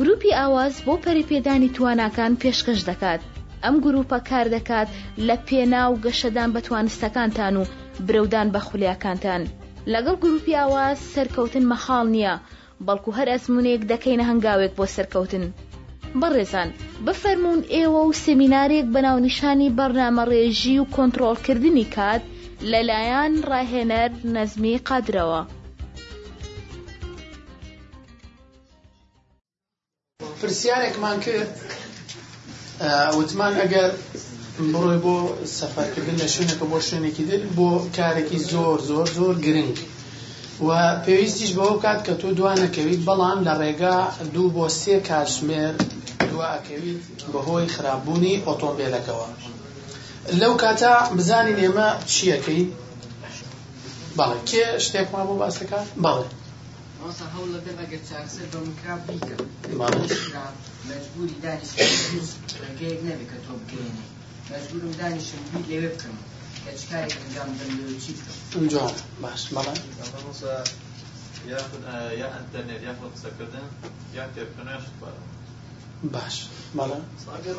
گروپی ئاواز بۆ پەریپێدانی تواناکان پێشکەش دەکات ئەم گروپە کار دەکات لە پێنا و گەشەدان بەتوانستەکانتان و برودان بە خولیاکانتان لەگەڵ گروپی ئاواز سەرکەوتن مەخاڵ نییە بەڵکو هەر ئەسمونێک دەکەینە هەنگاوێک بۆ سەرکەوتن بەڕێزان بفەرمونون ئێوە و سمینارێک بەناونیشانی بەرنامە ڕێژی و کۆنتترۆلکردنی کات لەلایەن ڕاهێنەر نەزمی قادرەوە. پرسیارێکمان کرد وتمان ئەگەر بڕۆی بۆ سەفەرکردن لە شوێنەکە بۆ شوێنێکی در بۆ کارێکی زۆر زۆر زۆر گرنگ و پێویستیش بەوە کات کە تۆ دوانەکەویت بەڵام لە ڕێگا دوو بۆ سێ کاتژمێر دوواکەویت بەهۆی خراپبوونی ئۆتۆمبیلەکەەوە لەو کاتە بزانین ئێمە چیەکەی بەڵێ کێ شتێکمان بۆ باسەکە بەڵێ ڕۆزە هەوڵ لە دەب ئەگەر چارسەر بە مکرا بیکە مەجبوری دانیش ڕێگەیەک نەبێت کە تۆ بگەێنێ مەجبورم دانیشم بی لێوێ بکەم کە چکارێک ئەنجام بدەم لێوێ چی بکەم جا باش مەڵە یا ئەتەرنێت یاخۆ قسەکردن یا تێبکەنەش باش مەڵە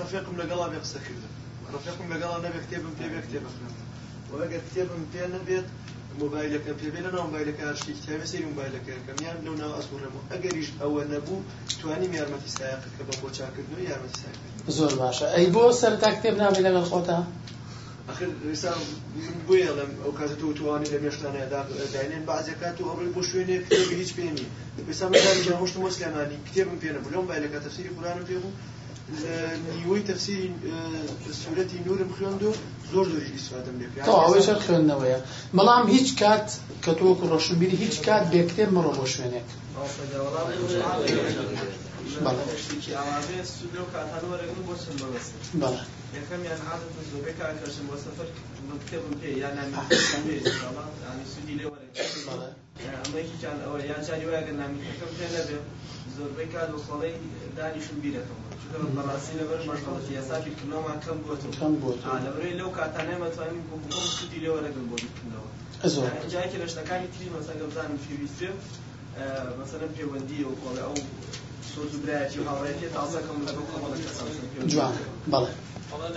ڕفێقم لەگەڵا بێ قسەکردن ڕفێقم لەگەڵا نەبێ کتێبم پێ بێ کتێبەخێن وەگەر کتێبم پێ نەبێت مۆبایلەکە پێبێت لە ناو مۆبایلەکە هەرشتی کتێبە سری مۆبایلەکەەکەمیان لەو ناو ئەسوڕێمەوە ئەگەریش ئەوە نەبوو توانیم یارمەتی سایقەکە بە بۆ چاکردن و یارمەتی سای زۆر باشە ئەی بۆ سەرتا کتێب نابێت لەگەڵ خۆتا بڵم ئەو کات تو توانی لە مێشتانەداێن بازەکات و ئەوڕی بۆ شوێنێ کتێبی هیچ پێێنی پێساهشت مۆسلمانی کتێبم پێنە بلۆم بایلەکە تەفسیری قورانم پێ بوو نیوەی تەفسیری سوورەتی نورم خوێند و زۆر زۆری ئیسفادەم لێ ئەوەشە خوێندنەوەیە بەڵام هیچ کات کە تۆکو ڕۆشنبیری هیچ کات بێکتێ مەڕۆ بۆ شوێنێک بەڵێ یەکەمیان عادت زۆربەی کارکەشن بۆ سەفەر بکتێبم پێ یان سودی لێ وەرە ئەمەیکیان ئەوە یان جاری وایگە نامیەکەم پێ نەبێ زۆربەی کات و خەڵەی دانیشم بیرەکەم بەڕاستی لەبەر مەشغڵەتی یاساکی کردنەوەمان کەم بۆتم کەم بۆت لەبەرەی لەو کاتانەیە مەتوانین بکوم سودی لێ وەرەگەم بۆ بکردنەوە جایکە لە شتەکانی تری مەسەگەبزانم پێویستێ مثلا پەیوەندی و کۆڵێ ئەو دوبراتی هاوڕێتی تازەکەم لەگەڵ کۆمەڵە کەسان جوان بەڵێ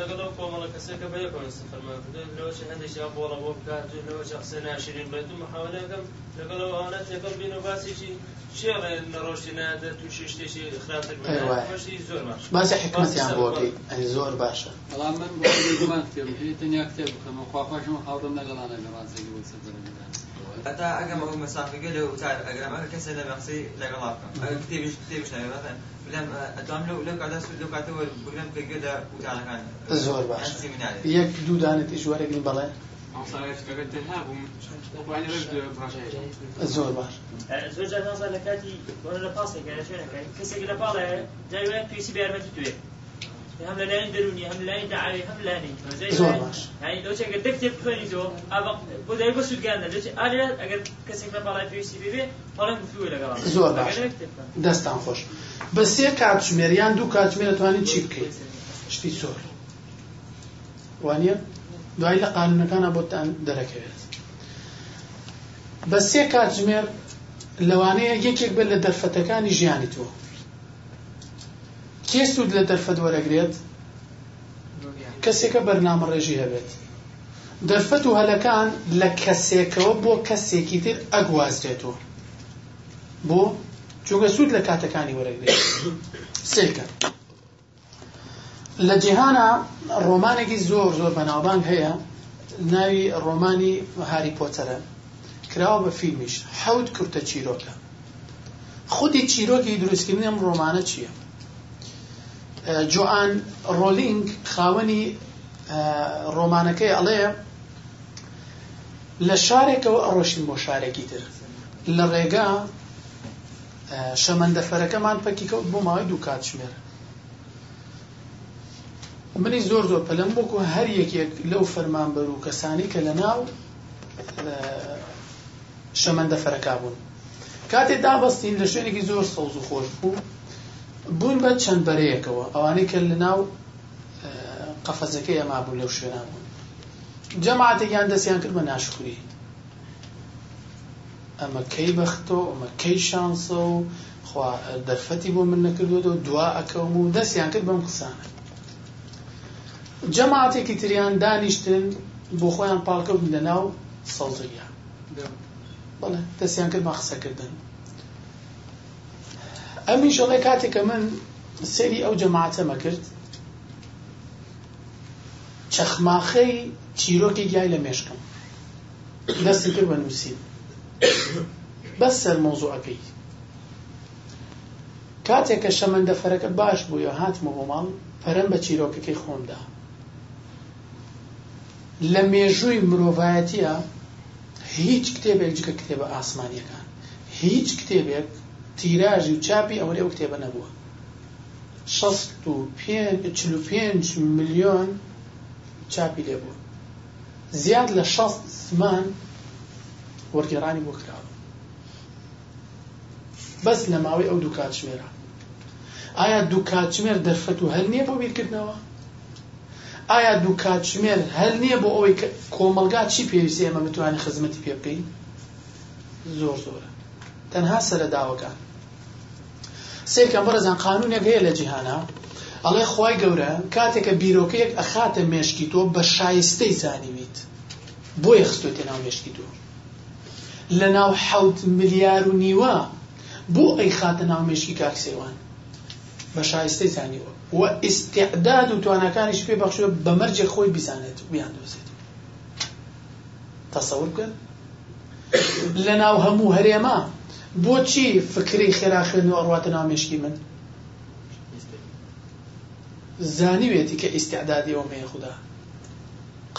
لەگەڵ کۆمەڵە کەسەکە بەیەکۆنسی فەرماکردەوەش هەندێکیا بۆڵە بۆ بکاتەوە سێناشرین بێت و مەحاولەکەم لەگەڵ ئەوانەت لەگەڵ بین و باسیی شێڵێ نەڕۆشتی نادە تو شتێکی خراپەرشی زۆر باش باسی حکمەتیان بۆکەی زۆر باشە بەڵام من بۆمان کتێب تەنیا کتێب بخەمە خواخواشم هاوڕم لەگەڵانە لە ڕازێکی بۆ سەر ئەتا ئەگەم ئەو مەسافەکە لە وتار ئەگەم ئەگە کەسە لە مەقسی لەگەڵا بکەم کتێبش کتێبش نەوێتەن بلێم ئەتوان لەو لەو کاتە سوود لەو کاتەوە بگرم پێگە لە وتارەکان زۆر باش یەک دوو دانێت ئیشوارێکی بەڵێ زۆر باش زۆر جار نازان لە کاتی لە پاسێکە لە شوێنەکەی کەسێک لە پاڵێ جاوێت پێسی بەرمەتی توێت هم لەلایەن دەرونی هەم لایەن داعاوی هەم لانی زۆر باش یعنی لەو چێگە دەکتێب بخوێنی زۆر ئابا بۆ دەی بە سوودگاندا لەچێ ئالێ ئەگەر کەسێک لە باڵای پێویستی بێ بەڵام گفتووە لەگەڵ زۆر باش دەستان خۆش بە سێ کاتژمێر یان دوو کاتژمێر دەتوانین چی بکەیت شتی زۆر وانە دوای لە قانونەکانە بۆتان دەرەکەوێت بە سێ کاتژمێر لەوانەیە یەکێک بێت لە دەرفەتەکانی ژیانی تۆ کێ سوود لە دەرفەت وەرەگرێت کەسێکە بەرنامە ڕێژی هەبێت دەرفەت و هەلەکان لە کەسێکەوە بۆ کەسێکی تر ئەگوازرێتەوە بۆ چونکە سوود لە کاتەکانی وەرەگرێت سێکە لە جیهانە ڕۆمانێکی زۆر زۆر بەناوبانگ هەیە ناوی ڕۆمانی هاری پۆتەرە کراوە بە فیلمیش حەوت کورتە چیرۆکە خودی چیرۆکی دروستکردنی ئەم ڕۆمانە چییە جۆئان ڕۆلینگ خاوەنی ڕۆمانەکەی ئەڵەیە لە شارێکەوە ئەڕۆشتن بۆ شارێکی تر لە ڕێگا شەمەندەفەرەکەمان پەکی کەوت بۆ ماوەی دوو کاتژمێر منی زۆر زۆر پەلم بۆکو هەر یەکێک لەو فەرمان بەر و کەسانی کە لە ناو شەمەندەفەرەکە بوون کاتێ دابەستین لە شوێنێکی زۆر سەوز و خۆش بوو بوون بە چەند بەرەیەکەوە ئەوانەی کە لە ناو قەفەزەکە ئەما بوو لەو شوێنان بوون جەماعاتێکیان دەستیان کرد بە ناشکوری ئەمە کەی بەختۆ ئەمە کەی شانسە و خوا دەرفەتی بۆ من نەکردوەوە دوا ئەکەم و دەستیان کرد بەم قسانە جەماعاتێکی تریان دانیشتن بۆ خۆیان پاڵکەوت لە ناو سەڵزەیە بەڵێ دەستیان کرد بە قسەکردن ئەمیش ئەڵێ کاتێککە من سەری ئەو جەماعتەمە کرد چەخماخەی چیرۆکی گیای لە مێشکم دەستی کرد بە نووسین بەس سەر مۆزوعەکەی کاتێک کە شەمەندە فەرەکە باش بووە هاتمە بۆ ماڵ پەرم بە چیرۆکەکەی خۆمدا لە مێژووی مرۆڤایەتیە هیچ کتێبێک جگە کتێبە ئاسمانیەکان هیچ کتێبێک تیراژی و چاپی ئەوەی ئەو کتێبە نەبووە شەست و چل و پێنج ملیۆن چاپی لێبووە زیاد لە شەست سمان وەرگێڕانی بۆ کراوە بەس لە ماوەی ئەو دوو کاتژمێرە ئایا دوو کاتژمێر دەرفەت و هەر نییە بۆ بیرکردنەوە ئایا دوو کاتژمێر هەر نییە بۆ ئەوەی کۆمەلگا چی پێویستی ئێمە بتوانین خزمەتی پێ بکەین زۆر زۆرە تەنها سەرە داوەکان سێکە بەرزان قانونێک هەیە لە جیهانە ئەڵێ خی گەورە کاتێکە بیرۆکەیەک ئەخاتە مێشکی تۆ بە شایستەی زانیویت بۆیە خستۆتێ ناو مێشکی تۆ لە ناو حوت ملیار و نیوە بۆ ئەی خاتە ناو مێشکی کاکسێوان بە شایستەی زانیوە و ئستعداد و توانەکانیش پێ بەخشوە بە مەرجێ خۆی بیزانێت ویان دۆزێت تەسەور بکەن لە ناو هەموو هەرێمە بۆچی فکری خێراخێنەوە ڕواتە نامێشکی من زانیوێتی کە ئیسعدادی ئەومەیە خوددا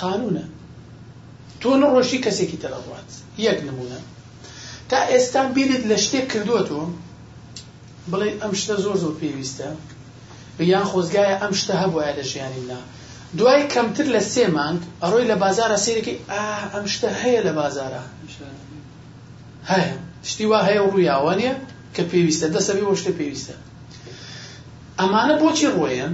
قانونە تۆ نڕۆشی کەسێکی تەلەڕات یەک نمونە تا ئێستا بیرت لە شتێک کردووە تۆ بڵێ ئەم شتە زۆر زۆر پێویستە یان خۆزگایە ئەم شتە هەبووە لە ژیانینا دوای کەمتر لە سێ مانگ ئەڕۆی لە بازارە سێرەکەی ئا ئەم شتە هەیە لە بازارە هەیە شتی وا هەیە و ڕوویاوە نیە کە پێویستە دەسەبی بۆ شتە پێویستە ئەمانە بۆچی ڕۆیان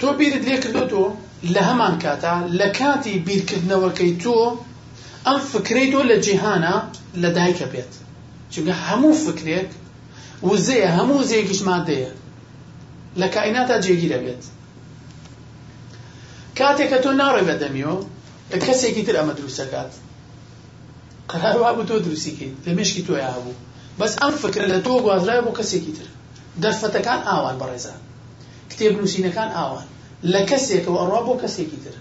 تۆ بیرت لێ کردوەوە لە هەمان کاتا لە کاتی بیرکردنەوەکەی تۆ ئەم فکرەی تۆ لە جیهانە لە دایکە بێت چونکە هەموو فکرێک وزەیە هەموو زێکیش مادەیە لە کائیناتا جێگیرە بێت کاتێک کە تۆ ناڕێ بەدەمیەوە لە کەسێکی تر ئەمە دروستەکات قرار وابوو تۆ دروستی کرد لە مشکی تۆ هەبوو بەس ئەم فکر لە تۆ گوازرای بۆ کەسێکی تر دەرفەتەکان ئاوان بەڕێزان کتێب نووسینەکان ئاوان لە کەسێکەوە ئەڕوا بۆ کەسێکی تر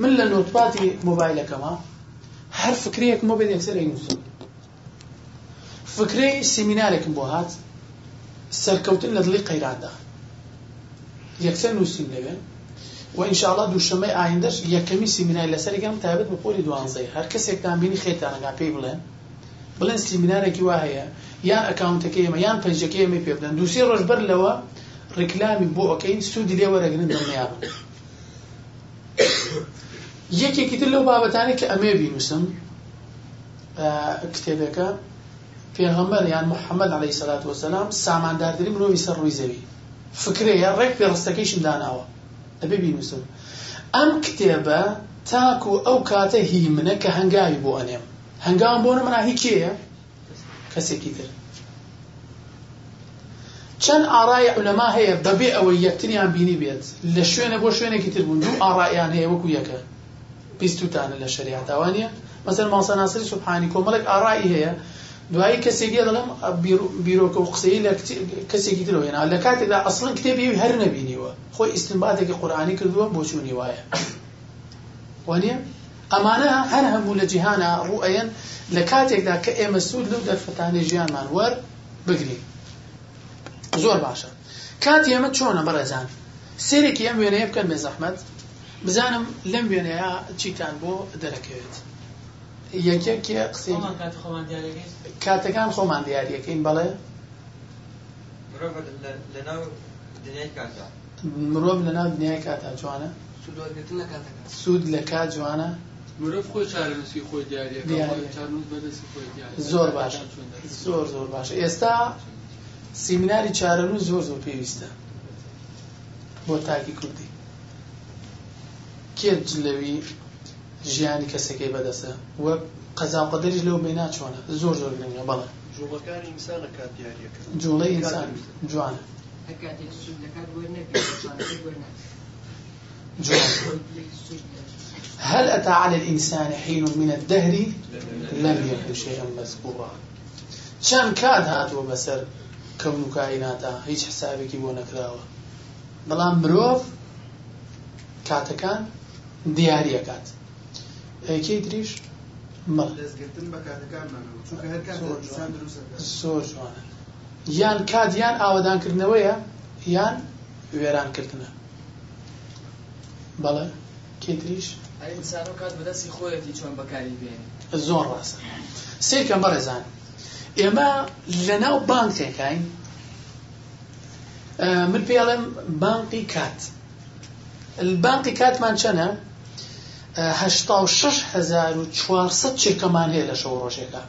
من لە نۆتپاتی مۆبایلەکەمە هەر فکرەیەک مۆ بێت یەکسەر نووسم فکرەی سیمینارێکم بۆ هات سەرکەوتن لە دڵی قەیراندا یەکسەر نووسین لەوێن و ئینشاءڵا دووشەمەی ئایندەش یەکەمی سیمینای لەسەر گەم تابەت بە پۆلی دوانزەی هەر کەسێکتان بینی خێتانەگا پێی بڵێن بڵێن سیمینارێکی وا هەیە یان ئەکاونتەکە ئێمە یان پەنجەکە ئێمە پێ بدەن دووسێ ڕۆژ بەر لەوە ڕکلامی بۆ ئەەکەین سوودی لێ وەرەگرن دڵنییا یەکێکی تر لەو بابەتانی کە ئەمێ بینوسم کتێبەکە پێغەمبەر یان محەممەد عليه سەلات وسلام سامانداردنی مرۆوی سەر ڕووی زەوی فکرەیە ڕێک پێڕستەکەیشم داناوە ئەبێ بینوسم ئەم کتێبە تاکو ئەو کاتە هی منە کە هەنگاوی بۆ ئەنێم هەنگاوم بۆ نەمەنا هیچ کێیە کەسێکی تر چەند ئاڕای عولەما هەیە بەبێ ئەوەی یەکتریان بینی بێت لە شوێنە بۆ شوێنێکی تر بوون دوو ئاڕایان هەیە وەکو یەکە بیستوتانە لە شەریعەت ئەوانە مەسەر ماسە ناسری سوبحانی کۆمەڵێک ئاڕایی هەیە دوایی کەسێکی دەڵم بیرۆکە و قسەی لە کەسێکی درۆێنا لە کاتێکدا ئەسڵن کتێبی هەر نەبینیوە خۆی ئیسنباتێکی قورآانی کردووە بۆ چوونی وایە وانە ئەمانە هەر هەموو لە جیهانە ڕوئەن لە کاتێکدا کە ئێمە سوود لەو دەرفەتانی ژیانمان وەر بگرین زۆر باشە کات ئێمە چۆنە بەڕێزان سێرێکی ئەم وێنەیە بکەن بێ زەحمەت بزانم لەم وێنەیە چیتان بۆ دەرەکەوێت یەکێکە قسە کاتەکان خۆمان دیارەکەین بەڵێ مرۆڤ لە ناو دنیای کاتا جوانە سوود لە کات جوانە مرۆڤ خۆی چارەنووسی خۆی دیارەکە زۆر باش زۆر زۆر باش ئێستا سیمیناری چارەنووس زۆر زۆر پێویستە بۆ تاکی کوردی کێ جلەوی ژیانی کەسەکەی بەدەستە وەک قەزاقدەری لەو بێنا چۆنە زۆر زۆر گرنگە بەڵێ جوڵی ئینسان جوانە هل أتى على الإنسان حين من الدهر لم يكن شيئا مذكورا چەند کات هاتووە بەسەر کەم و کایناتە هیچ حسابێکی بۆ نەکراوە بەڵام مرۆڤ کاتەکان دیاریەکات ئەیکەی دریش سۆر جوانە یان کات یان ئاوەدانکردنەوەیە یان وێرانکردنە بەڵێ کێتریش زۆر ڕاستە سێکەم بەڕێزان ئێمە لە ناو بانکێکین من پێڵێم بانقی کات بانقی کاتمان چەنە هشتا و شش هزار و چوارسد چێکەمان هەیە لە شەو ڕۆژێکە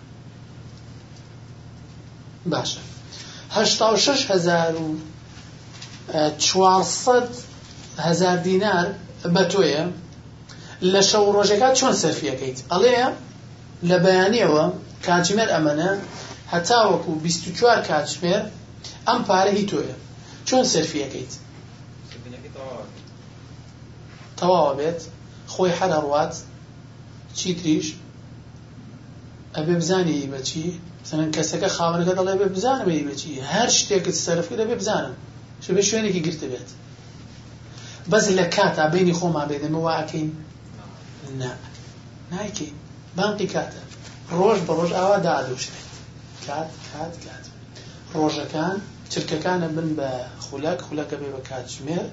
باشە هشتا و شش هزار و چوارسد هزار دینار بە تۆیە لە شەو ڕۆژێکات چۆن سەرفیەکەیت ئەڵەیە لە بەیانیەوە کاتژمێر ئەمەە هەتا وەکو 24 کاتژمێر ئەم پارە هی تۆیە چۆن سەرفیەکەیت تەواوە بێت خۆی هەرەڕوات چی تریش ئەبێ بزانانی بەچی سەن کەسەکە خاوەنەکە دەڵێ بێ بزانم بەچی هەر شتێکت سەرفکە دەبێ بزانم ش بە شوێنێکی گرتە بێت بەس لە کاتا بینی خۆمان بێدەمە واکەین نا نایکەین بانقی کاتە ڕۆژ بە ڕۆژ ئاوا دادوشێت کات کات کات ڕۆژەکان چرکەکانە بن بە خولەک خولەکە بێ بە کاتژمێر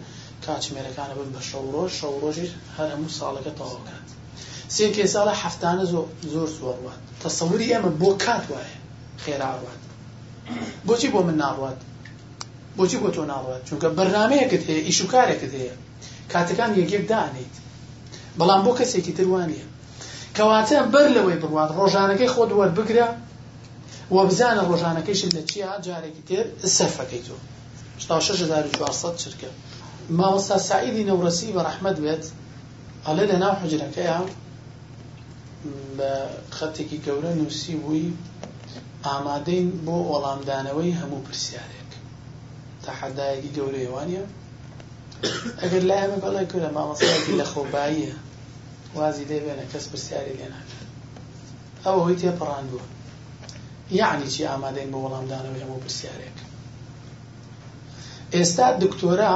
کاتژمێرەکانە بن بە شەوڕۆژ شەوڕۆژی هەر هەموو ساڵەکە تەواوکات سێ کێ ساڵە هەفتانە زۆر زۆروات تەسەوری ئێمە بۆ کات وایە خێراوات بۆچی بۆ من ناڕات بۆچی بۆ تۆ ناڕات چونکە بەرنمەیەکت هەیە ئیشوکارێکت هەیە کاتەکان یەکێک دانیت بەڵام بۆ کەسێکی تروانە کەواتە بەر لەوەی بڕوات ڕۆژانەکەی خۆت وەربگرە وە بزانە ڕۆژانەکەیشت لە چیا جارێکی تێر سەرفەکەی تۆ 16 چرکە ماوەستا سعیدی نەورەسی بە ڕەحمەد بێت ئەلێ لە ناو حجرەکەیە بە خەتێکی گەورە نووسی بووی ئامادەین بۆ وەڵامدانەوەی هەموو پرسیارێک تەحەدایەکی گەورە ێوانە ئەگەر لایەمە بەڵێ کورە مامەسەی لە خۆباییە وازی دەبێنە کەس پرسیاری لێناکە ئەوە هۆی تێپەڕاندووە یعنی چی ئامادەین بۆ وەڵامدانەوەی هەموو پرسیارێک ئێستا دکتۆرا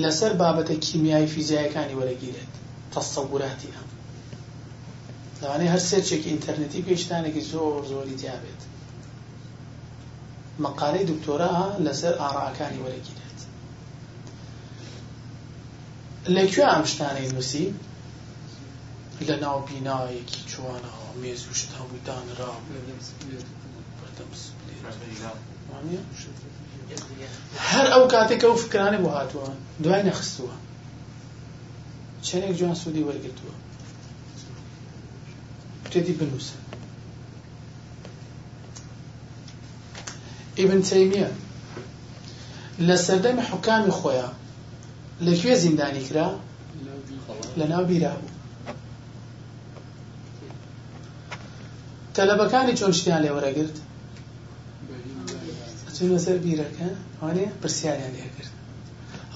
لەسەر بابەتە کیمیای فیزیایەکانی وەرەگیرێت تەسەورەتی ئەم لەوانەیە هەر سێرچێکی ئینتەرنێتی پێشتانێکی زۆر زۆری دیابێت مەقالەی دکتۆرا لەسەر ئاڕاکانی وەرەگیرێت لەکوێ ئەم شتانەی نووسی لە ناو بینایەکی چوانەوە مێز و شت هەمووی دانرا هەر ئەو کاتێک ئەو فکرانە بۆ هاتووە دوای نەخستووە چەندێک جوان سوودی وەرگتووە پرێتی بنووسە ئیبن تەیمیە لە سەردەمی حکامی خۆیان لەکوێ زیندانی کرا لە ناو بیرا بوو تەلەبەکانی چۆن شتیان لێوەرەگرت چوونە سەر بیرەکە ئەوانێ پرسیاریان لێکرد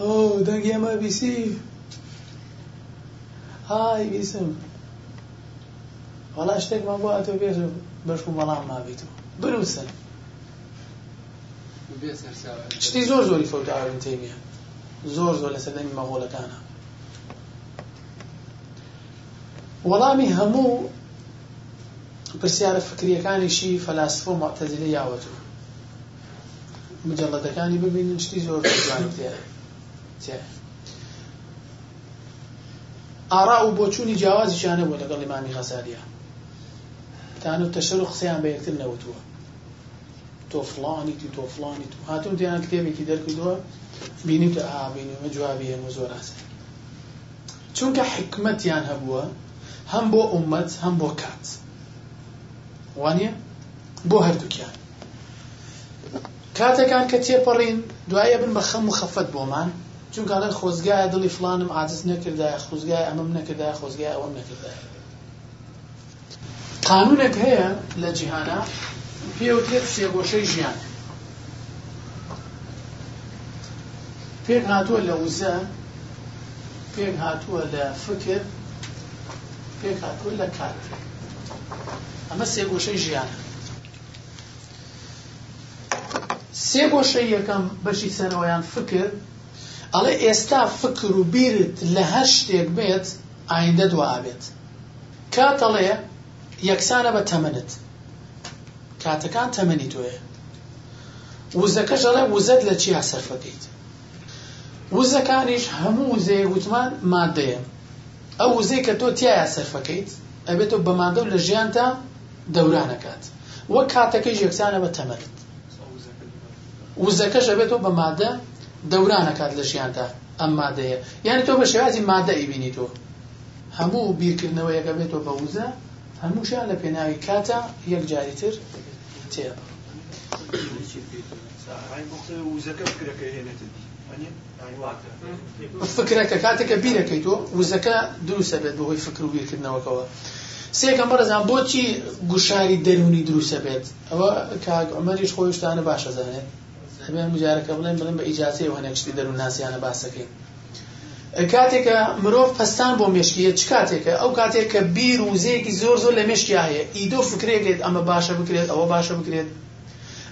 ئۆ دەنگی ئەمە بیسی های بیسم وەڵا شتێکمان بۆ ئەتۆ بێژ بەش و بەڵام مابییتەوە بروسن شتی زۆر زۆری فەوتاوین تێمیە زۆر زۆر لە سەردەمی مەغۆڵەکانە وەڵامی هەموو پرسیارە فکریەکانیشی فەلاسفۆ مەتەزیلە یاوەتەوە مجلەتەکانی ببینن شتی زۆر ئارا و بۆچوونی جیاوازیشانە بوو لەگەڵ ئمامی خەساریە تانە تەشەر و قسەیان بە یەکتر نەوتووە تۆ فلانیت و تۆ فلانیت و هاتون دییان کتێبێکی دەرکردووە بینی کە ئابینمە جوابی ئێمە زۆر ئاسن چونکە حکمەتیان هەبووە هەم بۆ ئومەت هەم بۆ کات وانە بۆ هەردووکیان کاتەکان کە تێپەڕین دوایە بن بە خەم و خەفەت بۆمان چونکەڵێن خۆزگایە دڵی فلانم عادز نەکردایە خۆزگای ئەمەم نەکردای خۆزگای ئەوەم نەکردای قانونێک هەیە لە جیهانە پێوتێت سێگۆشەی ژیان پێک هاتووە لە وزە پێک هاتووە لە فکر پێک هاتووە لە کات ئەمە سێگۆشەی ژیانە سێ گۆشە یەکەم بەشی سەرەوەیان فکر ئەڵێ ئێستا فکر و بیرت لە هەر شتێک بێت ئایندە دوابێت کاتەڵێ یەکسانە بە تەمەنت کاتەکان تەمەنی تۆیە وزەکەش ئەڵێ وزەت لە چیا سەرفەکەیت وزەکانیش هەموو وزەیە گوتمان مادەیە ئەو وزەی کە تۆ تایە سەرفەکەیت ئەبێتەوە بە مادە و لە ژیانتا دەورانەکات وەک کاتەکەی یەکسانە بە تەمەنت وزەکەش ئەبێتەوە بە مادە دەورانەکات لە ژیاندا ئەم مادەیە یعنی تۆ بە شێوازی مادە ئیبینی تۆ هەموو بیرکردنەوەیەکە بێتەوە بە وزە هەمووشیان لە پێناوی کاتە یەک جاری تر تێ فکرەکە کاتێکە بیرەکەی تۆ وزەکە دروسە بێت بەهۆی فکر و بیرکردنەوەکەوە سێکەم بەرەزان بۆچی گوشاری دەرونی دروسە بێت ئەوە کاک ئەمەریش خۆشتانە باشە زانێت هەبێن جارەکە بڵێن بڵێن بە ئیجااتی و هەنێکشتی دەرو ناسییانە باسەکەی کاتێکە مرۆڤ پستان بۆ مشکیە چ کاتێکە ئەو کاتێک کە بیر وزەیەکی زۆر زۆر لە مشکی هەیە ئیدۆ فکرێکێت ئەمە باشە بکرێت ئەوە باشە بکرێت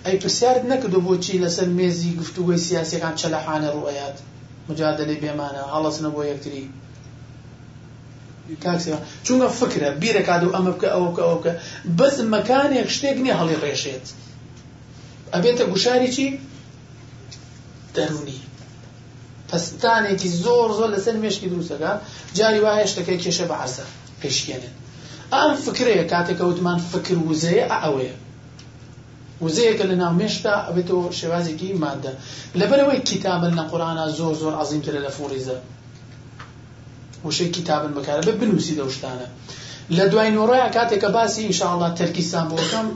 ئەی پرسیارت نەکردو بۆچی لەسەر مێزی گفتوگوی سیاسەکان چەلەحانە ڕوئات مجادلەی بێمانە هەڵەسنە بۆ یەکتری چونگە فکرە بیرەکات و ئەمە بکە ئەوە بکە ئەو بکە بەس مەکانێک شتێک نیە هەڵی ڕێشێت ئەبێتە گوشاری چی دەرونی پستانێکی زۆر زۆر لەسەر مێشکی دروستەکە جاری وا هێشتەکەی کێشە بە عرسە پێشکێنێن ئەم فکرەیە کاتێکە وتمان فکر وزەیە ئەوەیە وزەیەکە لە ناو مێشتا ئەبێتەوە شێوازێکی مادە لەبەرەوەی کتابن لە قورآە زۆر زۆر عظیمترە لە فۆریزە وشەی کتابن بکارە بە بنووسی دەشتانە لە دوای نۆڕۆیە کاتێکە باسی ئینشاءڵڵا تەرکیستان بۆەکەم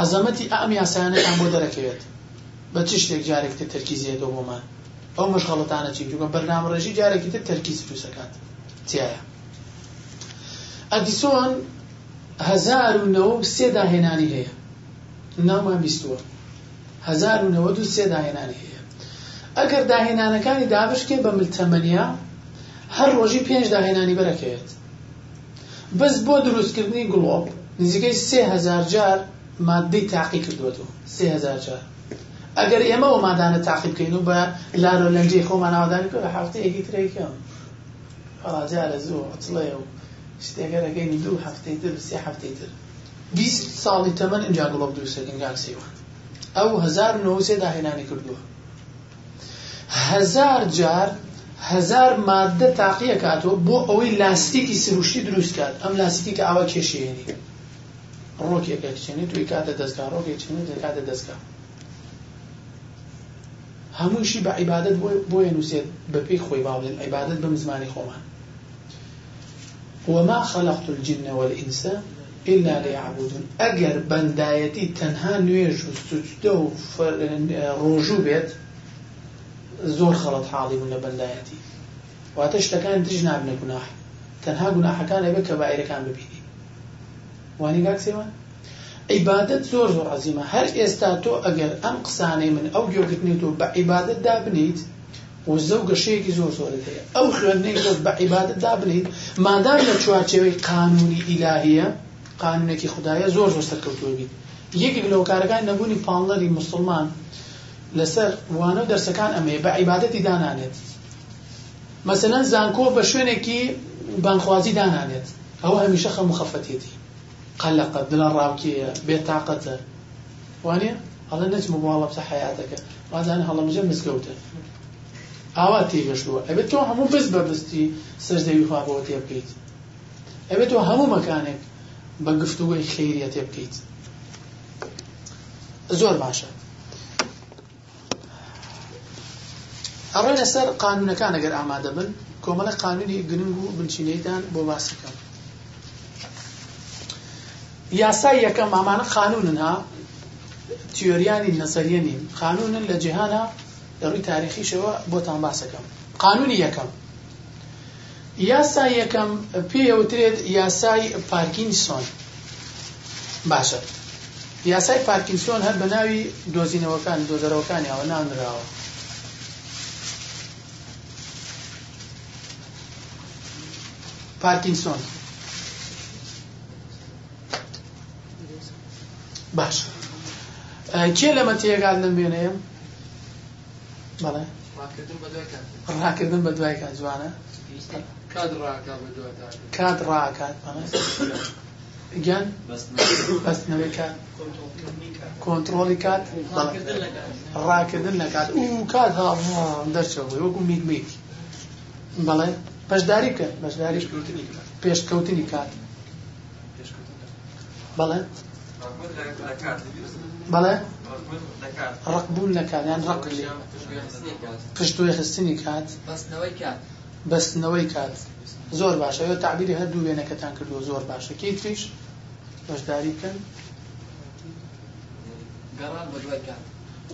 عەزەمەتی ئەم یاسایانەتان بۆ دەرەکەوێت بە چ شتێک جارێکتر تەرکیزیە دۆ بۆمان ئەو مشغڵتانە چی دوگە بەرنامە ڕێژی جارێکی تر تەرکیز دروستەکات تایە ئەدیسۆن هزار و نەوە سێ داهێنانی هەیە ناومان بیستوە هزار و نەوە دو سێ داهێنانی هەیە ئەگەر داهێنانەکانی دابشکێ بە ملتەمەنیا هەر ڕۆژی پێنج داهێنانی بەرەکەوێت بەس بۆ دروستکردنی گڵۆب نزیکەی سێ هزار جار مادەی تاقی کردوەوە سێ هزار جار ئەگەر ئێمە و مادانە تاقیبکەین و بە لارۆ لەنجی خۆمانناوادانی پێ بە هەفتەیەکی ترێکم هەڵاجارە زوو ئەچڵێ و شتێگەرەگەینی دوو هەفتەی تر سێ هەفتەی تر بیست ساڵی تەمەەن اینجا گڵۆب دووسەکەن گاکسیوە ئەو 1970 داهێنانی کردووە هزار جار هزار مادە تاقیە کاتەوە بۆ ئەوەی لاستێکی سروشتی دروست کات ئەم لاستیککە ئاوا کێشێنی ڕۆکێکە چێنێت توی کاتە دەستگا ڕۆکێک چێنێت کاتە دەستگا هەمووشی بە عیبادت بۆیە نووسێت بەپی خۆی باڵێن عیبادت بەم زمانی خۆمان وما خلقت الجن والإنس إلا ليعبدون أجر بندايتي تنها نويج وسجدو روجو بيت زور خلط حالي من بندايتي واتش تكان تجنا بن جناح تنها جناح كان يبكى بعير كان ببيني واني قاعد سيوان عیبادت زۆر زۆر عزیمە هەر ئێستا تۆ ئەگەر ئەم قسانەی من ئەو گوێگرتنی تۆ بە عیبادت دابنیت و زە و گەشەیەکی زۆر زۆرت هەیە ئەو خوێندنەی تۆ بە عیبادت دابنیت مادام لە چوارچێوەی قانونی ئیلاهیە قانونێکی خدایە زۆر زۆر سەرکەوتوبیت یەکێک لەو کارەکان نەبوونی پاڵنەری مسلمان لەسەر وانە و دەرسەکان ئەمەیە بە عیبادەتی دانانێت مەسەەن زانکۆ بە شوێنێکی بانخوازی دانانێت ئەوە هەمیشە خەم و خەفەتێتی قەلقە دلە ڕاوکیە بێتاقەتە وانە هەڵە نەچمە بۆڵە بتە حیاتەکە وازانە هەڵەمژە مزگەوتە ئاوا تێگەشتووە ئەبێت تۆ هەموو بست بەبستی سەرزەوی خوا بۆ تێ بکەیت ئەبێت تۆ هەموو مەکانێک بە گفتوگوی خێریە تێ بکەیت زۆر باشە ئەڕێنە سەر قانونەکان ئەگەر ئامادە بن کۆمەڵە قانونی گرنگ و بنچینەیدان بۆ باسەکەم یاسای یەکەم ئامانە قانونن ها تیۆریانی نەسەریە نین قانونن لە جیهانە دەڕووی تاریخیشەوە بۆتان باسەکەم قانونی یەکەم یاسا یەکەم پێوترێت یاسای پارکینسۆن باشە یاسای پارکینسۆن هەر بە ناوی دۆزینەوەکان دۆزەرەوەکانی ئەوە نانراوە پارکینسۆن باش کێ لەمە تێگان نمێنێم بەڵێ ڕاکردن بە دوای کات جوانە کات ڕاکات گیان بەستنەوەی کات کۆنتترۆلی کات ڕاکردن لە کات و کات ها دەرچەوە وەکو میدمیت بەڵێ پەشداری بکە بەشداری پێشکەوتنی کات بەڵێ بەڵێ ڕقبوون نەکانیان ڕق پشتوی خستنی کات بەستنەوەی کات زۆر باشە ئەوە تعبیری هەردوو وێنەکەتان کردو زۆر باشە کەی تریش بەشداری بکەن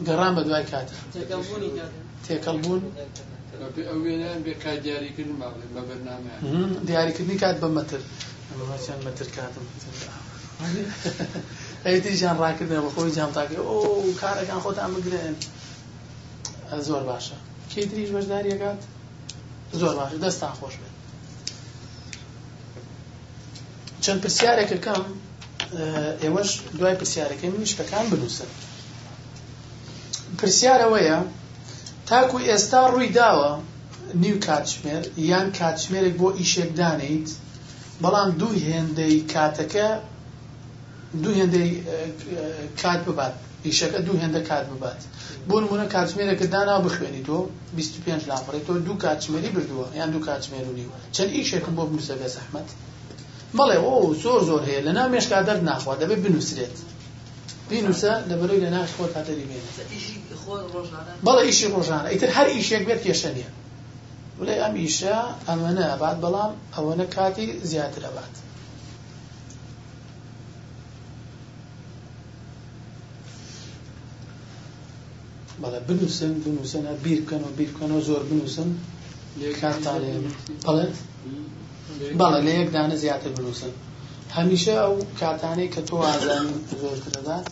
گەڕان بە دوای کات تێکەڵبوون دیاریکردنی کات بە مەتر مەتر کاتم ئەیتیژیان ڕاکردن بە خۆی جیان تاکە ئۆ کارەکان خۆتان بگرێن زۆر باشە کەی تریش بەشداریەکات زۆر باشە دەستان خۆش بێت چەند پرسیارێکەکەم ئێوەش دوای پرسیارەکەی منیشتەکان بنووسن پرسیارەوەیە تاکو ئێستا ڕووی داوە نیو کاتژمێر یان کاتژمێرێک بۆ ئیشێکدانیت بەڵام دوو هێندەی کاتەکە دوو هێندەی کات ببات ئیشەکە دوو هێندە کات ببات بۆ نمونە کاتژمێرەکە دانا بخوێنی تۆ 25 لاپڕی تۆ دوو کاتژمێری بردووە یان دوو کاتژمێر و نیوە چەند ئیشێکم بۆ بنووسەکە زەحمەت بەڵێ ئەو زۆر زۆر هەیە لە نامێشکا دەرد ناخوا دەبێ بنووسرێت بینوسە لەبەرەوەی لە ناخی خۆ تاتەری بێنێت بەڵێ ئیشی ڕۆژانە ئیتر هەر ئیشێک بێت کێشە نییە وڵێ ئەم ئیشە ئەمەە ئەبات بەڵام ئەوەنە کاتی زیاترەبات بەڵێ بنووسن بنووسنە بیرکەن و بیرکەنەوە زۆر بنووسن کارتانێ بڵێت بەڵێ لە یەک دانە زیاتر بنووسن هەمیشە ئەو کاتانەی کە تۆ ئازان زۆرترەدات